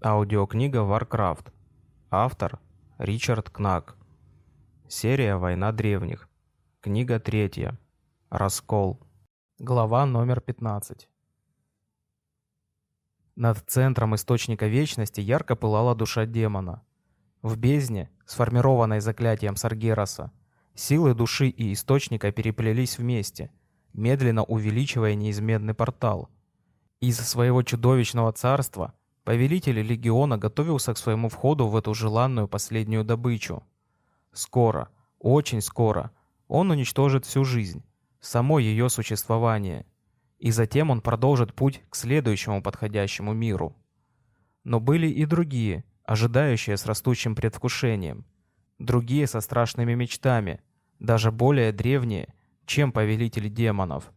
Аудиокнига Warcraft. Автор Ричард Кнак. Серия «Война древних». Книга третья. Раскол. Глава номер 15. Над центром Источника Вечности ярко пылала душа демона. В бездне, сформированной заклятием Саргераса, силы души и Источника переплелись вместе, медленно увеличивая неизменный портал. Из своего чудовищного царства Повелитель легиона готовился к своему входу в эту желанную последнюю добычу. Скоро, очень скоро, он уничтожит всю жизнь, само ее существование. И затем он продолжит путь к следующему подходящему миру. Но были и другие, ожидающие с растущим предвкушением. Другие со страшными мечтами, даже более древние, чем повелитель демонов.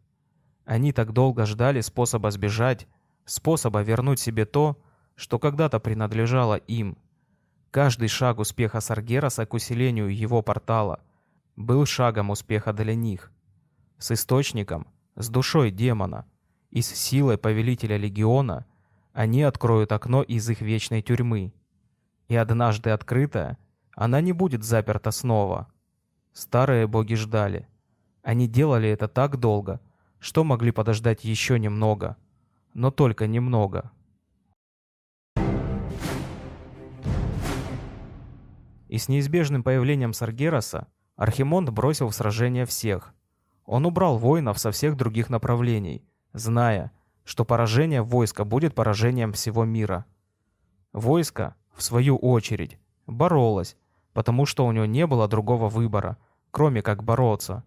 Они так долго ждали способа сбежать, способа вернуть себе то, что когда-то принадлежало им. Каждый шаг успеха Саргераса к усилению его портала был шагом успеха для них. С источником, с душой демона и с силой повелителя легиона они откроют окно из их вечной тюрьмы. И однажды открытая, она не будет заперта снова. Старые боги ждали. Они делали это так долго, что могли подождать еще немного. Но только немного. И с неизбежным появлением Саргераса Архимонд бросил в сражение всех. Он убрал воинов со всех других направлений, зная, что поражение войска будет поражением всего мира. Войско, в свою очередь, боролось, потому что у него не было другого выбора, кроме как бороться.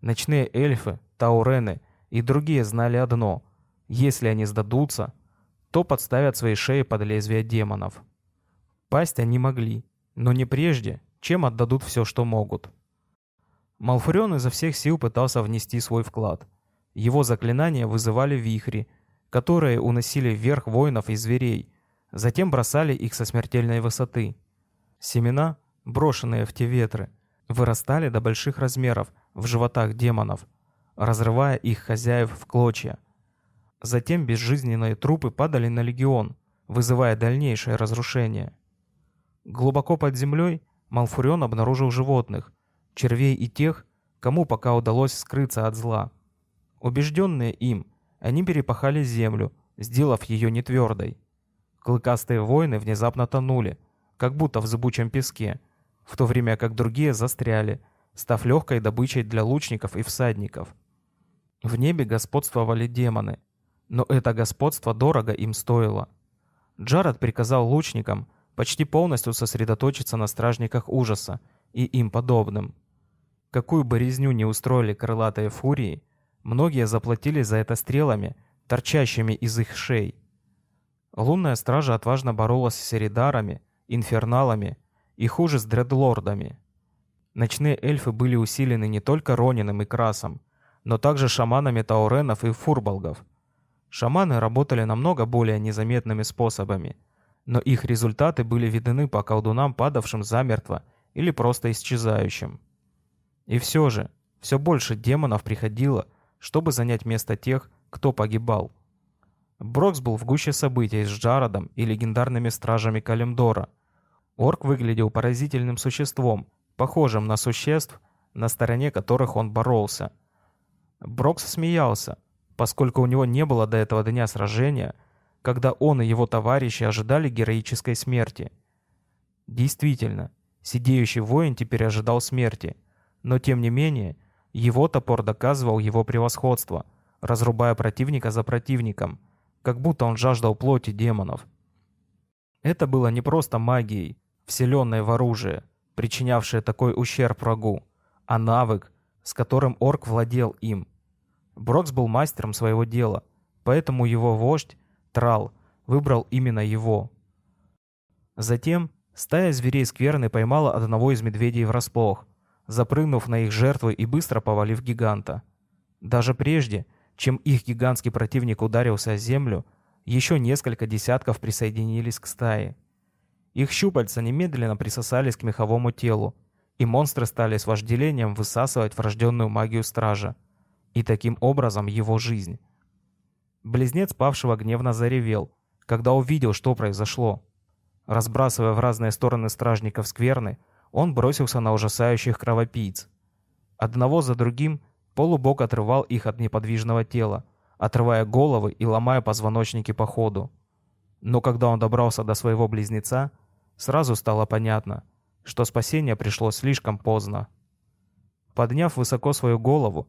Ночные эльфы, таурены и другие знали одно — если они сдадутся, то подставят свои шеи под лезвие демонов. Пасть они могли, но не прежде, чем отдадут все, что могут. Малфурион изо всех сил пытался внести свой вклад. Его заклинания вызывали вихри, которые уносили вверх воинов и зверей, затем бросали их со смертельной высоты. Семена, брошенные в те ветры, вырастали до больших размеров в животах демонов, разрывая их хозяев в клочья. Затем безжизненные трупы падали на легион, вызывая дальнейшее разрушение. Глубоко под землей Малфурион обнаружил животных, червей и тех, кому пока удалось скрыться от зла. Убежденные им, они перепахали землю, сделав ее нетвердой. Клыкастые воины внезапно тонули, как будто в зыбучем песке, в то время как другие застряли, став легкой добычей для лучников и всадников. В небе господствовали демоны, но это господство дорого им стоило. Джаред приказал лучникам почти полностью сосредоточиться на стражниках ужаса и им подобным. Какую бы резню не устроили крылатые фурии, многие заплатили за это стрелами, торчащими из их шей. Лунная стража отважно боролась с серидарами, инферналами и хуже с дредлордами. Ночные эльфы были усилены не только Ронином и Красом, но также шаманами тауренов и фурболгов. Шаманы работали намного более незаметными способами, но их результаты были видны по колдунам, падавшим замертво или просто исчезающим. И все же, все больше демонов приходило, чтобы занять место тех, кто погибал. Брокс был в гуще событий с Джародом и легендарными стражами Калимдора. Орк выглядел поразительным существом, похожим на существ, на стороне которых он боролся. Брокс смеялся, поскольку у него не было до этого дня сражения – когда он и его товарищи ожидали героической смерти. Действительно, сидеющий воин теперь ожидал смерти, но тем не менее, его топор доказывал его превосходство, разрубая противника за противником, как будто он жаждал плоти демонов. Это было не просто магией, вселенной в оружие, причинявшее такой ущерб врагу, а навык, с которым орк владел им. Брокс был мастером своего дела, поэтому его вождь Трал выбрал именно его. Затем стая зверей скверны поймала одного из медведей врасплох, запрыгнув на их жертву и быстро повалив гиганта. Даже прежде, чем их гигантский противник ударился о землю, еще несколько десятков присоединились к стае. Их щупальца немедленно присосались к меховому телу, и монстры стали с вожделением высасывать врожденную магию стража, и таким образом его жизнь. Близнец павшего гневно заревел, когда увидел, что произошло. Разбрасывая в разные стороны стражников скверны, он бросился на ужасающих кровопийц. Одного за другим полубог отрывал их от неподвижного тела, отрывая головы и ломая позвоночники по ходу. Но когда он добрался до своего близнеца, сразу стало понятно, что спасение пришло слишком поздно. Подняв высоко свою голову,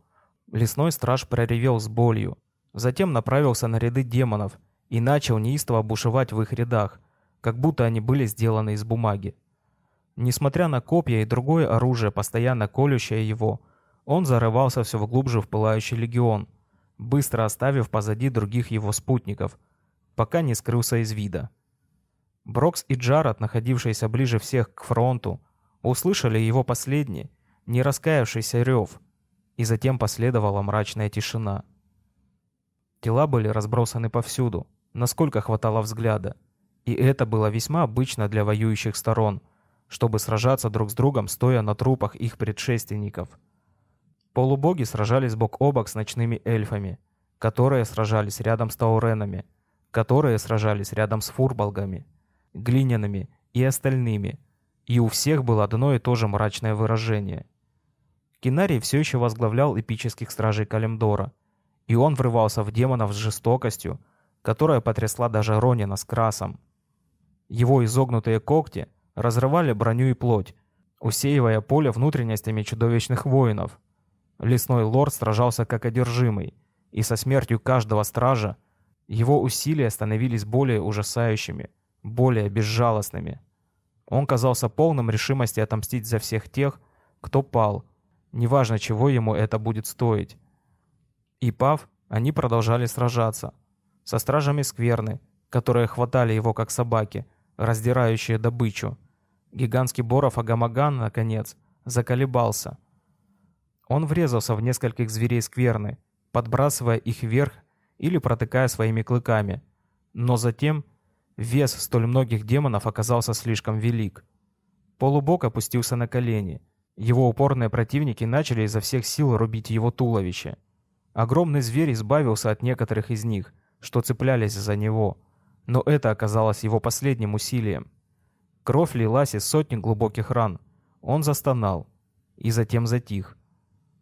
лесной страж проревел с болью, затем направился на ряды демонов и начал неистово бушевать в их рядах, как будто они были сделаны из бумаги. Несмотря на копья и другое оружие, постоянно колющее его, он зарывался все глубже в пылающий легион, быстро оставив позади других его спутников, пока не скрылся из вида. Брокс и Джаред, находившиеся ближе всех к фронту, услышали его последний, не раскаявшийся рев, и затем последовала мрачная тишина. Тела были разбросаны повсюду, насколько хватало взгляда, и это было весьма обычно для воюющих сторон, чтобы сражаться друг с другом, стоя на трупах их предшественников. Полубоги сражались бок о бок с ночными эльфами, которые сражались рядом с тауренами, которые сражались рядом с фурбалгами, глиняными и остальными, и у всех было одно и то же мрачное выражение. Кинарий все еще возглавлял эпических стражей Калимдора, и он врывался в демонов с жестокостью, которая потрясла даже Ронина с Красом. Его изогнутые когти разрывали броню и плоть, усеивая поле внутренностями чудовищных воинов. Лесной лорд сражался как одержимый, и со смертью каждого стража его усилия становились более ужасающими, более безжалостными. Он казался полным решимости отомстить за всех тех, кто пал, неважно чего ему это будет стоить. И пав, они продолжали сражаться. Со стражами скверны, которые хватали его как собаки – раздирающие добычу. Гигантский Боров Агамаган, наконец, заколебался. Он врезался в нескольких зверей скверны, подбрасывая их вверх или протыкая своими клыками. Но затем вес столь многих демонов оказался слишком велик. Полубок опустился на колени. Его упорные противники начали изо всех сил рубить его туловище. Огромный зверь избавился от некоторых из них, что цеплялись за него – но это оказалось его последним усилием. Кровь лилась из сотни глубоких ран. Он застонал и затем затих.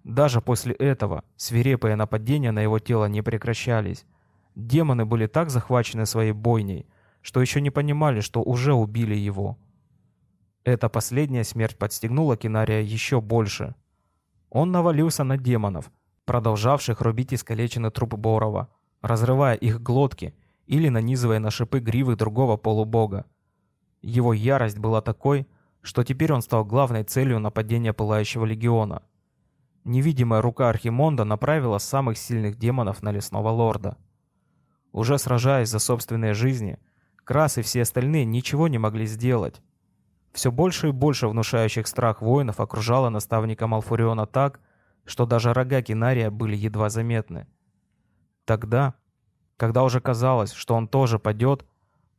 Даже после этого свирепые нападения на его тело не прекращались. Демоны были так захвачены своей бойней, что еще не понимали, что уже убили его. Эта последняя смерть подстегнула Кинария еще больше. Он навалился на демонов, продолжавших рубить искалеченный труп Борова, разрывая их глотки или нанизывая на шипы гривы другого полубога. Его ярость была такой, что теперь он стал главной целью нападения Пылающего Легиона. Невидимая рука Архимонда направила самых сильных демонов на Лесного Лорда. Уже сражаясь за собственные жизни, Крас и все остальные ничего не могли сделать. Все больше и больше внушающих страх воинов окружало наставника Малфуриона так, что даже рога Кинария были едва заметны. Тогда когда уже казалось, что он тоже падет,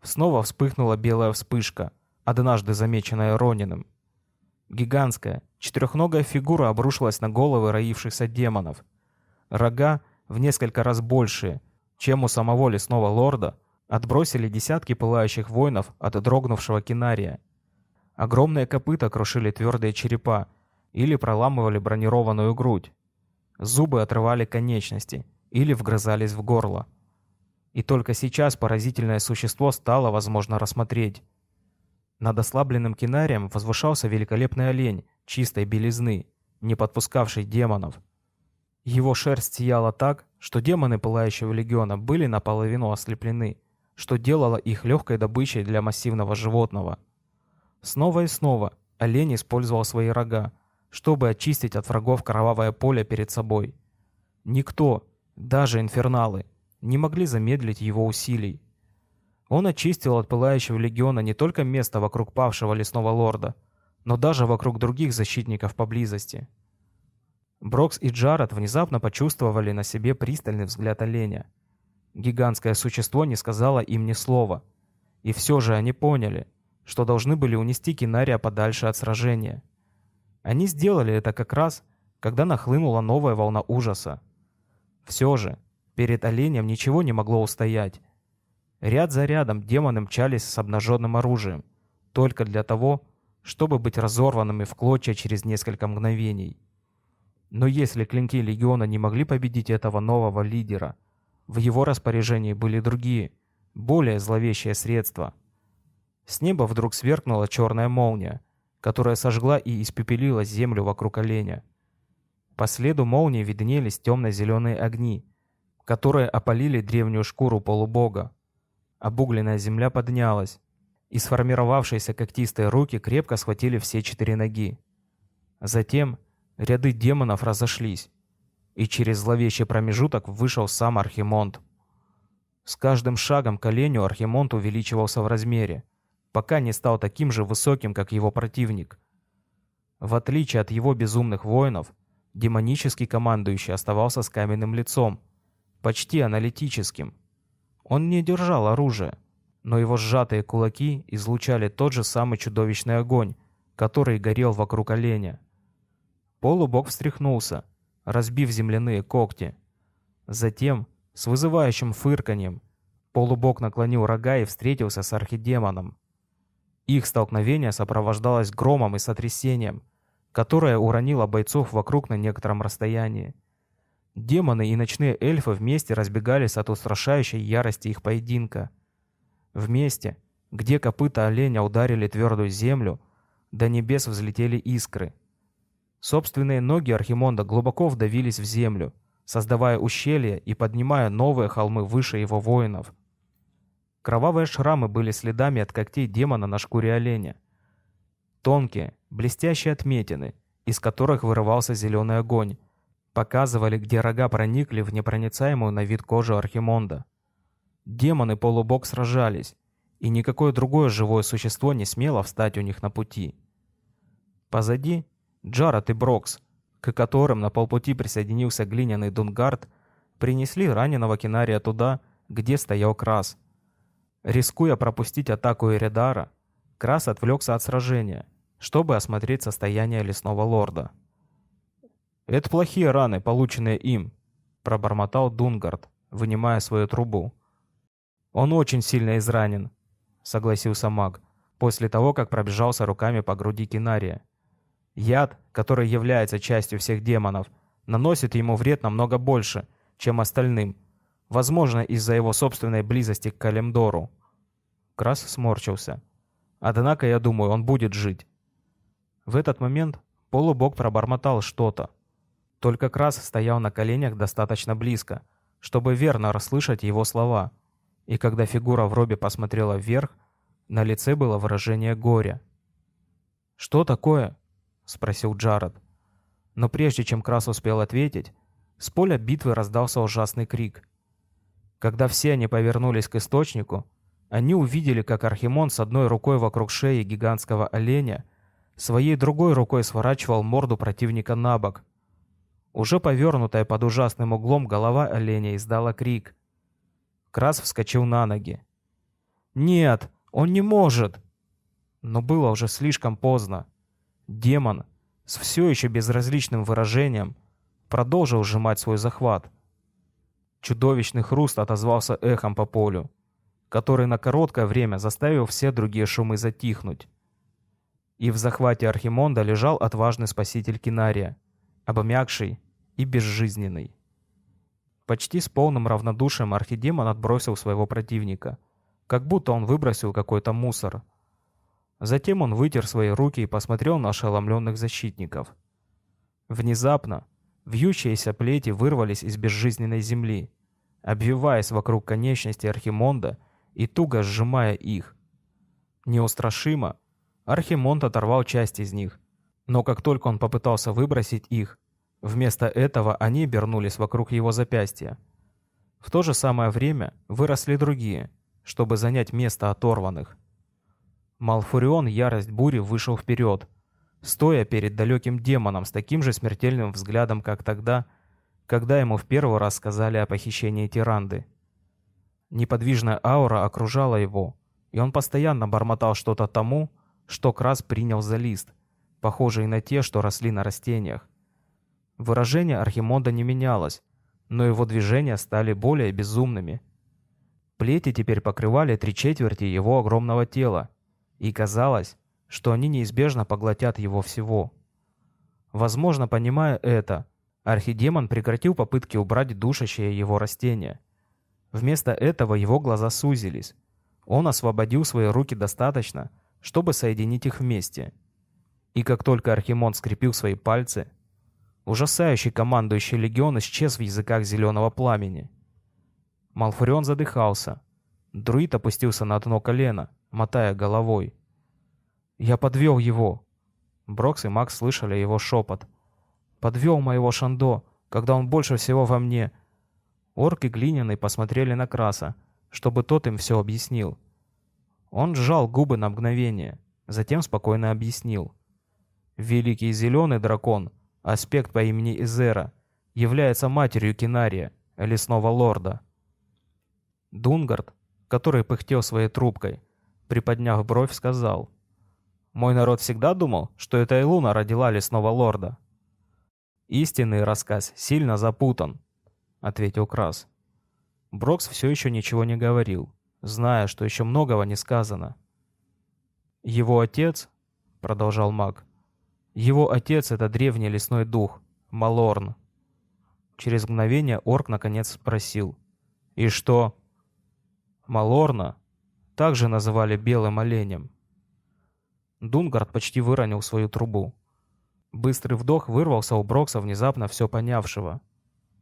снова вспыхнула белая вспышка, однажды замеченная Рониным. Гигантская, четырехногая фигура обрушилась на головы роившихся демонов. Рога, в несколько раз большие, чем у самого лесного лорда, отбросили десятки пылающих воинов от дрогнувшего кинария. Огромные копыта крушили твердые черепа или проламывали бронированную грудь. Зубы отрывали конечности или вгрызались в горло. И только сейчас поразительное существо стало возможно рассмотреть. Над ослабленным кинарием возвышался великолепный олень чистой белизны, не подпускавший демонов. Его шерсть сияла так, что демоны Пылающего Легиона были наполовину ослеплены, что делало их легкой добычей для массивного животного. Снова и снова олень использовал свои рога, чтобы очистить от врагов кровавое поле перед собой. Никто, даже инферналы, не могли замедлить его усилий. Он очистил от пылающего легиона не только место вокруг павшего лесного лорда, но даже вокруг других защитников поблизости. Брокс и Джаред внезапно почувствовали на себе пристальный взгляд оленя. Гигантское существо не сказало им ни слова. И все же они поняли, что должны были унести Кинария подальше от сражения. Они сделали это как раз, когда нахлынула новая волна ужаса. Все же, Перед оленем ничего не могло устоять. Ряд за рядом демоны мчались с обнаженным оружием, только для того, чтобы быть разорванными в клочья через несколько мгновений. Но если клинки легиона не могли победить этого нового лидера, в его распоряжении были другие, более зловещие средства. С неба вдруг сверкнула черная молния, которая сожгла и испепелила землю вокруг оленя. По следу молнии виднелись темно-зеленые огни, которые опалили древнюю шкуру полубога. Обугленная земля поднялась, и сформировавшиеся когтистые руки крепко схватили все четыре ноги. Затем ряды демонов разошлись, и через зловещий промежуток вышел сам Архимонд. С каждым шагом к оленю Архимонд увеличивался в размере, пока не стал таким же высоким, как его противник. В отличие от его безумных воинов, демонический командующий оставался с каменным лицом, почти аналитическим. Он не держал оружия, но его сжатые кулаки излучали тот же самый чудовищный огонь, который горел вокруг оленя. Полубог встряхнулся, разбив земляные когти. Затем, с вызывающим фырканьем, полубог наклонил рога и встретился с архидемоном. Их столкновение сопровождалось громом и сотрясением, которое уронило бойцов вокруг на некотором расстоянии. Демоны и ночные эльфы вместе разбегались от устрашающей ярости их поединка. Вместе, где копыта оленя ударили твердую землю, до небес взлетели искры — Собственные ноги Архимонда глубоко вдавились в землю, создавая ущелья и поднимая новые холмы выше его воинов. Кровавые шрамы были следами от когтей демона на шкуре оленя. Тонкие, блестящие отметины, из которых вырывался зеленый огонь, показывали, где рога проникли в непроницаемую на вид кожу Архимонда. Демоны полубог сражались, и никакое другое живое существо не смело встать у них на пути. Позади Джаред и Брокс, к которым на полпути присоединился глиняный Дунгард, принесли раненого Кинария туда, где стоял Крас. Рискуя пропустить атаку Эридара, Крас отвлекся от сражения, чтобы осмотреть состояние лесного лорда. «Это плохие раны, полученные им», — пробормотал Дунгард, вынимая свою трубу. «Он очень сильно изранен», — согласился маг, после того, как пробежался руками по груди Кинария. Яд, который является частью всех демонов, наносит ему вред намного больше, чем остальным, возможно, из-за его собственной близости к Калемдору. Крас сморчился. Однако, я думаю, он будет жить. В этот момент полубог пробормотал что-то. Только Крас стоял на коленях достаточно близко, чтобы верно расслышать его слова. И когда фигура в робе посмотрела вверх, на лице было выражение горя. «Что такое?» — спросил Джаред. Но прежде чем Крас успел ответить, с поля битвы раздался ужасный крик. Когда все они повернулись к источнику, они увидели, как Архимон с одной рукой вокруг шеи гигантского оленя, своей другой рукой сворачивал морду противника на бок. Уже повернутая под ужасным углом голова оленя издала крик. Крас вскочил на ноги. «Нет, он не может!» Но было уже слишком поздно. Демон с все еще безразличным выражением продолжил сжимать свой захват. Чудовищный хруст отозвался эхом по полю, который на короткое время заставил все другие шумы затихнуть. И в захвате Архимонда лежал отважный спаситель Кинария, обомякший и безжизненный. Почти с полным равнодушием архидемон отбросил своего противника, как будто он выбросил какой-то мусор — Затем он вытер свои руки и посмотрел на ошеломленных защитников. Внезапно вьющиеся плети вырвались из безжизненной земли, обвиваясь вокруг конечностей Архимонда и туго сжимая их. Неустрашимо Архимонд оторвал часть из них, но как только он попытался выбросить их, вместо этого они обернулись вокруг его запястья. В то же самое время выросли другие, чтобы занять место оторванных. Малфурион, ярость бури, вышел вперед, стоя перед далеким демоном с таким же смертельным взглядом, как тогда, когда ему в первый раз сказали о похищении Тиранды. Неподвижная аура окружала его, и он постоянно бормотал что-то тому, что Крас принял за лист, похожий на те, что росли на растениях. Выражение Архимонда не менялось, но его движения стали более безумными. Плети теперь покрывали три четверти его огромного тела, и казалось, что они неизбежно поглотят его всего. Возможно, понимая это, архидемон прекратил попытки убрать душащее его растение. Вместо этого его глаза сузились. Он освободил свои руки достаточно, чтобы соединить их вместе. И как только Архимон скрепил свои пальцы, ужасающий командующий легион исчез в языках зеленого пламени. Малфурион задыхался. Друид опустился на одно колено, мотая головой. «Я подвел его!» Брокс и Макс слышали его шепот. «Подвел моего Шандо, когда он больше всего во мне!» Орк и Глиняный посмотрели на Краса, чтобы тот им все объяснил. Он сжал губы на мгновение, затем спокойно объяснил. «Великий зеленый дракон, аспект по имени Изера, является матерью Кинария, лесного лорда. Дунгард, который пыхтел своей трубкой, приподняв бровь, сказал. «Мой народ всегда думал, что это Элуна родила лесного лорда». «Истинный рассказ сильно запутан», — ответил Крас. Брокс все еще ничего не говорил, зная, что еще многого не сказано. «Его отец», — продолжал маг, — «его отец — это древний лесной дух, Малорн». Через мгновение орк наконец спросил. «И что?» Малорна также называли белым оленем. Дунгард почти выронил свою трубу. Быстрый вдох вырвался у Брокса, внезапно все понявшего.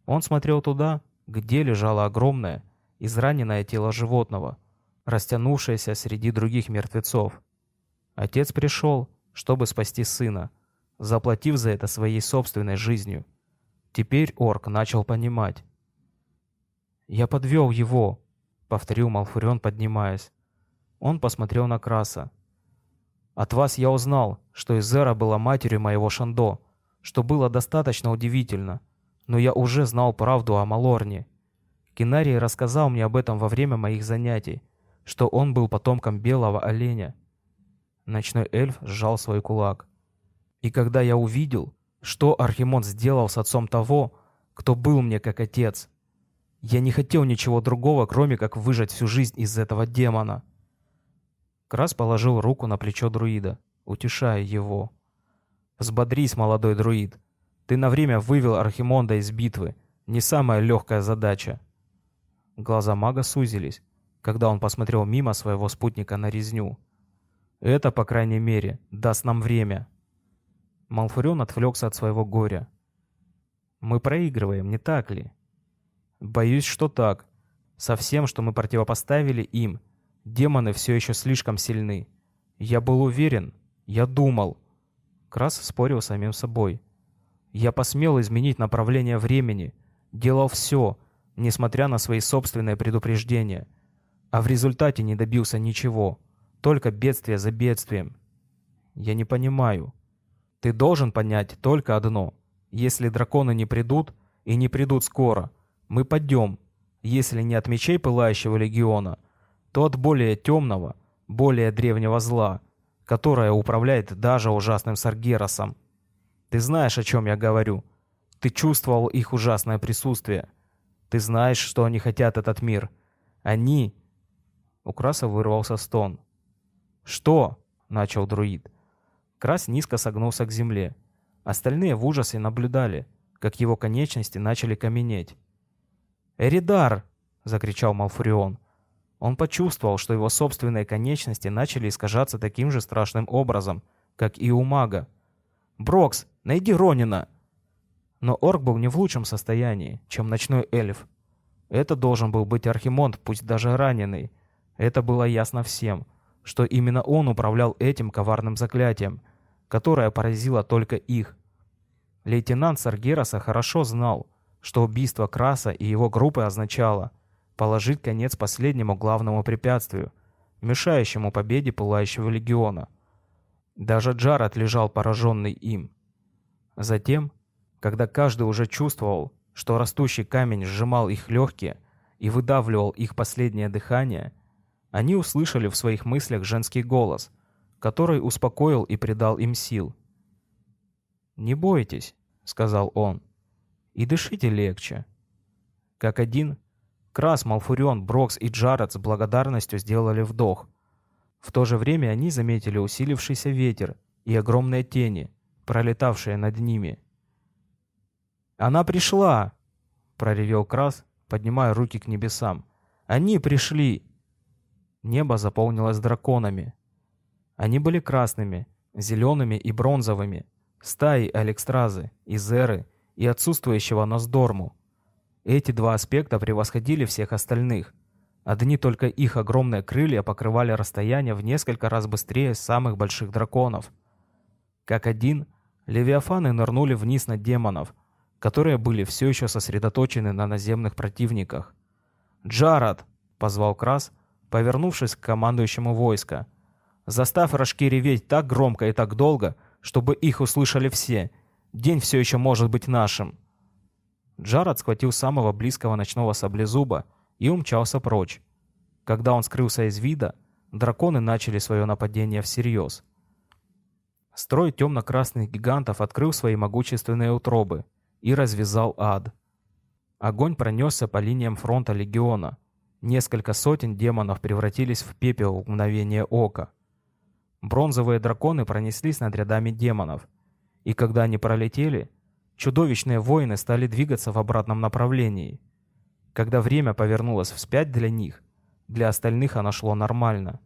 Он смотрел туда, где лежало огромное, израненное тело животного, растянувшееся среди других мертвецов. Отец пришел, чтобы спасти сына, заплатив за это своей собственной жизнью. Теперь орк начал понимать. «Я подвел его», — повторил Малфурион, поднимаясь. Он посмотрел на Краса. «От вас я узнал, что Изера была матерью моего Шандо, что было достаточно удивительно, но я уже знал правду о Малорне. Кинарий рассказал мне об этом во время моих занятий, что он был потомком белого оленя». Ночной эльф сжал свой кулак. «И когда я увидел, что Архимон сделал с отцом того, кто был мне как отец, я не хотел ничего другого, кроме как выжать всю жизнь из этого демона. Крас положил руку на плечо друида, утешая его. «Взбодрись, молодой друид. Ты на время вывел Архимонда из битвы. Не самая легкая задача». Глаза мага сузились, когда он посмотрел мимо своего спутника на резню. «Это, по крайней мере, даст нам время». Малфурион отвлекся от своего горя. «Мы проигрываем, не так ли?» Боюсь, что так. Со всем, что мы противопоставили им, демоны все еще слишком сильны. Я был уверен, я думал. Крас спорил с самим собой. Я посмел изменить направление времени, делал все, несмотря на свои собственные предупреждения. А в результате не добился ничего, только бедствие за бедствием. Я не понимаю. Ты должен понять только одно. Если драконы не придут, и не придут скоро, мы пойдем, если не от мечей Пылающего Легиона, то от более темного, более древнего зла, которое управляет даже ужасным Саргеросом. Ты знаешь, о чем я говорю. Ты чувствовал их ужасное присутствие. Ты знаешь, что они хотят этот мир. Они...» У Краса вырвался стон. «Что?» — начал друид. Крас низко согнулся к земле. Остальные в ужасе наблюдали, как его конечности начали каменеть. «Эридар!» — закричал Малфурион. Он почувствовал, что его собственные конечности начали искажаться таким же страшным образом, как и у мага. «Брокс, найди Ронина!» Но орк был не в лучшем состоянии, чем ночной эльф. Это должен был быть Архимонд, пусть даже раненый. Это было ясно всем, что именно он управлял этим коварным заклятием, которое поразило только их. Лейтенант Саргераса хорошо знал, что убийство Краса и его группы означало положить конец последнему главному препятствию, мешающему победе Пылающего Легиона. Даже Джаред лежал пораженный им. Затем, когда каждый уже чувствовал, что растущий камень сжимал их легкие и выдавливал их последнее дыхание, они услышали в своих мыслях женский голос, который успокоил и придал им сил. «Не бойтесь», — сказал он и дышите легче. Как один, Крас, Малфурион, Брокс и Джаред с благодарностью сделали вдох. В то же время они заметили усилившийся ветер и огромные тени, пролетавшие над ними. «Она пришла!» — проревел Крас, поднимая руки к небесам. «Они пришли!» Небо заполнилось драконами. Они были красными, зелеными и бронзовыми, стаей Алекстразы, Изеры и отсутствующего Ноздорму. Эти два аспекта превосходили всех остальных. Одни только их огромные крылья покрывали расстояние в несколько раз быстрее самых больших драконов. Как один, левиафаны нырнули вниз на демонов, которые были все еще сосредоточены на наземных противниках. «Джаред!» — позвал Крас, повернувшись к командующему войска. «Заставь рожки реветь так громко и так долго, чтобы их услышали все. День все еще может быть нашим». Джаред схватил самого близкого ночного саблезуба и умчался прочь. Когда он скрылся из вида, драконы начали свое нападение всерьез. Строй темно-красных гигантов открыл свои могущественные утробы и развязал ад. Огонь пронесся по линиям фронта легиона. Несколько сотен демонов превратились в пепел в мгновение ока. Бронзовые драконы пронеслись над рядами демонов, и когда они пролетели, Чудовищные воины стали двигаться в обратном направлении. Когда время повернулось вспять для них, для остальных оно шло нормально.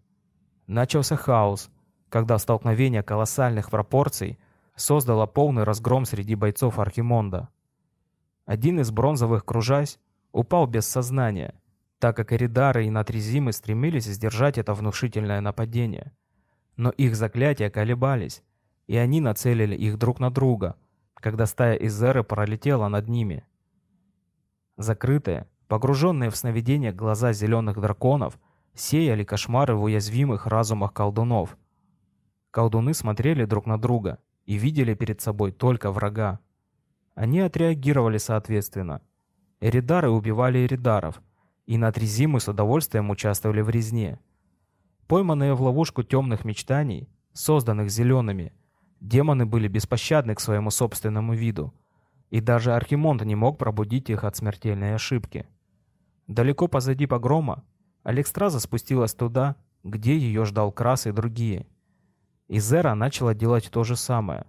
Начался хаос, когда столкновение колоссальных пропорций создало полный разгром среди бойцов Архимонда. Один из бронзовых кружась упал без сознания, так как Эридары и Натризимы стремились сдержать это внушительное нападение. Но их заклятия колебались, и они нацелили их друг на друга – когда стая Изеры пролетела над ними. Закрытые, погруженные в сновидения глаза зеленых драконов сеяли кошмары в уязвимых разумах колдунов. Колдуны смотрели друг на друга и видели перед собой только врага. Они отреагировали соответственно. Эридары убивали эридаров, и натризимы с удовольствием участвовали в резне. Пойманные в ловушку темных мечтаний, созданных зелеными, Демоны были беспощадны к своему собственному виду, и даже Архимонд не мог пробудить их от смертельной ошибки. Далеко позади погрома Алекстраза спустилась туда, где ее ждал Крас и другие. И Зера начала делать то же самое,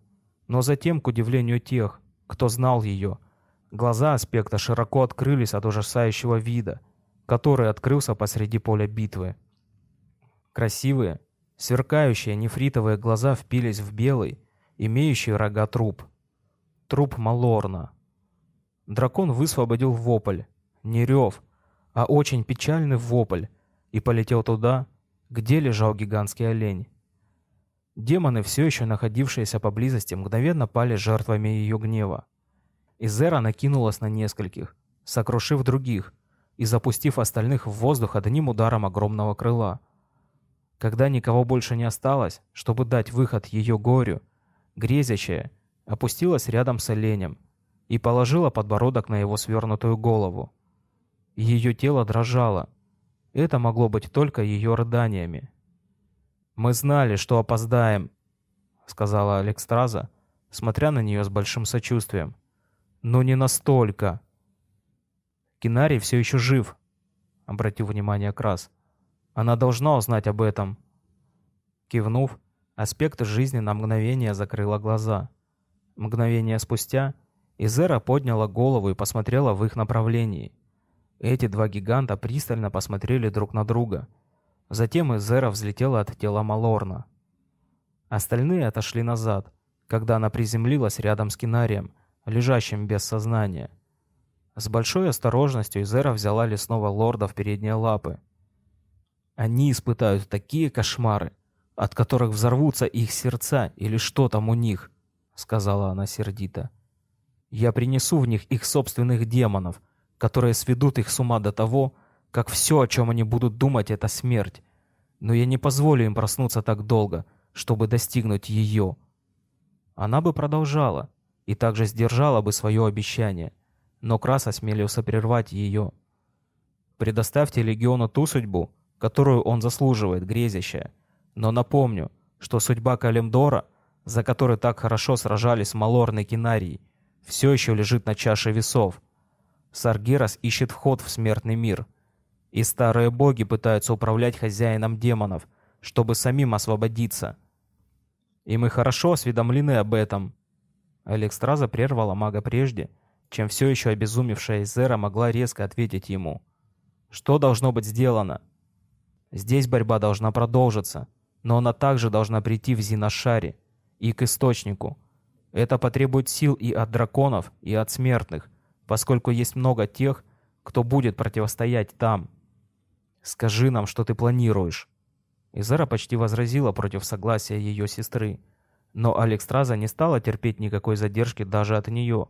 но затем, к удивлению тех, кто знал ее, глаза аспекта широко открылись от ужасающего вида, который открылся посреди поля битвы. Красивые, Сверкающие нефритовые глаза впились в белый, имеющий рога труп. Труп Малорна. Дракон высвободил вопль. Не рев, а очень печальный вопль, и полетел туда, где лежал гигантский олень. Демоны, все еще находившиеся поблизости, мгновенно пали жертвами ее гнева. Изера накинулась на нескольких, сокрушив других и запустив остальных в воздух одним ударом огромного крыла. Когда никого больше не осталось, чтобы дать выход ее горю, грезящая опустилась рядом с оленем и положила подбородок на его свернутую голову. Ее тело дрожало. Это могло быть только ее рыданиями. «Мы знали, что опоздаем», — сказала Алекстраза, смотря на нее с большим сочувствием. «Но не настолько». «Кинарий все еще жив», — обратил внимание Крас. Она должна узнать об этом. Кивнув, аспект жизни на мгновение закрыла глаза. Мгновение спустя Изера подняла голову и посмотрела в их направлении. Эти два гиганта пристально посмотрели друг на друга. Затем Изера взлетела от тела Малорна. Остальные отошли назад, когда она приземлилась рядом с Кинарием, лежащим без сознания. С большой осторожностью Изера взяла лесного лорда в передние лапы они испытают такие кошмары, от которых взорвутся их сердца или что там у них, сказала она сердито. Я принесу в них их собственных демонов, которые сведут их с ума до того, как все, о чем они будут думать, это смерть. Но я не позволю им проснуться так долго, чтобы достигнуть ее. Она бы продолжала и также сдержала бы свое обещание, но Крас осмелился прервать ее. «Предоставьте легиону ту судьбу, которую он заслуживает, грезящая. Но напомню, что судьба Калимдора, за которой так хорошо сражались Малорн и Кинарий, все еще лежит на чаше весов. Саргерас ищет вход в смертный мир. И старые боги пытаются управлять хозяином демонов, чтобы самим освободиться. И мы хорошо осведомлены об этом. Алекстраза прервала мага прежде, чем все еще обезумевшая Изера могла резко ответить ему. Что должно быть сделано? Здесь борьба должна продолжиться, но она также должна прийти в Зиношаре и к Источнику. Это потребует сил и от драконов, и от смертных, поскольку есть много тех, кто будет противостоять там. Скажи нам, что ты планируешь. Изера почти возразила против согласия ее сестры, но Алекстраза не стала терпеть никакой задержки даже от нее.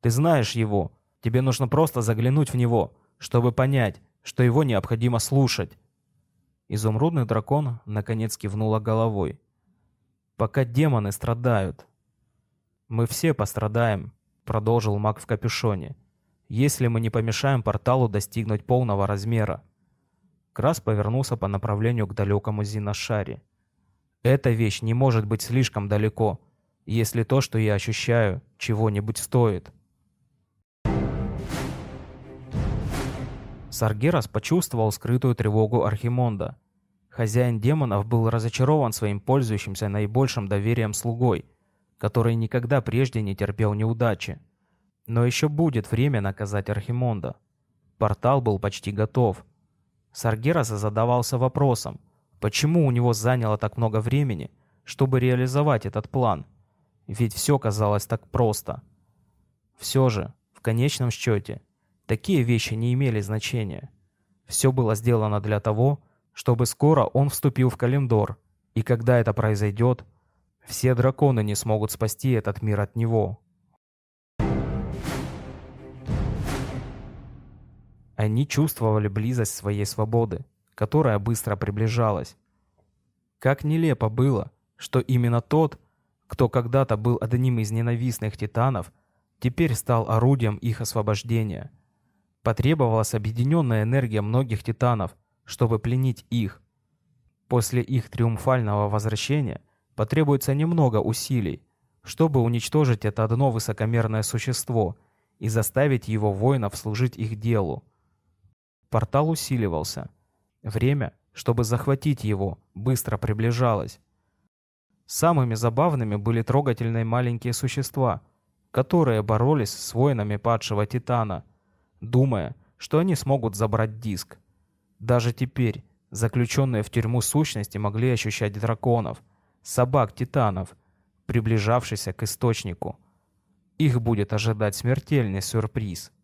«Ты знаешь его. Тебе нужно просто заглянуть в него, чтобы понять, что его необходимо слушать». Изумрудный дракон наконец кивнула головой. «Пока демоны страдают». «Мы все пострадаем», — продолжил маг в капюшоне, «если мы не помешаем порталу достигнуть полного размера». Крас повернулся по направлению к далекому Зиношаре. «Эта вещь не может быть слишком далеко, если то, что я ощущаю, чего-нибудь стоит». Саргерас почувствовал скрытую тревогу Архимонда. Хозяин демонов был разочарован своим пользующимся наибольшим доверием слугой, который никогда прежде не терпел неудачи. Но еще будет время наказать Архимонда. Портал был почти готов, Саргерас задавался вопросом, почему у него заняло так много времени, чтобы реализовать этот план. Ведь все казалось так просто. Все же, в конечном счете, такие вещи не имели значения. Все было сделано для того, чтобы скоро он вступил в Калимдор, и когда это произойдет, все драконы не смогут спасти этот мир от него. Они чувствовали близость своей свободы, которая быстро приближалась. Как нелепо было, что именно тот, кто когда-то был одним из ненавистных титанов, теперь стал орудием их освобождения. Потребовалась объединенная энергия многих титанов, чтобы пленить их. После их триумфального возвращения потребуется немного усилий, чтобы уничтожить это одно высокомерное существо и заставить его воинов служить их делу. Портал усиливался. Время, чтобы захватить его, быстро приближалось. Самыми забавными были трогательные маленькие существа, которые боролись с воинами падшего Титана, думая, что они смогут забрать диск. Даже теперь заключенные в тюрьму сущности могли ощущать драконов, собак-титанов, приближавшихся к источнику. Их будет ожидать смертельный сюрприз —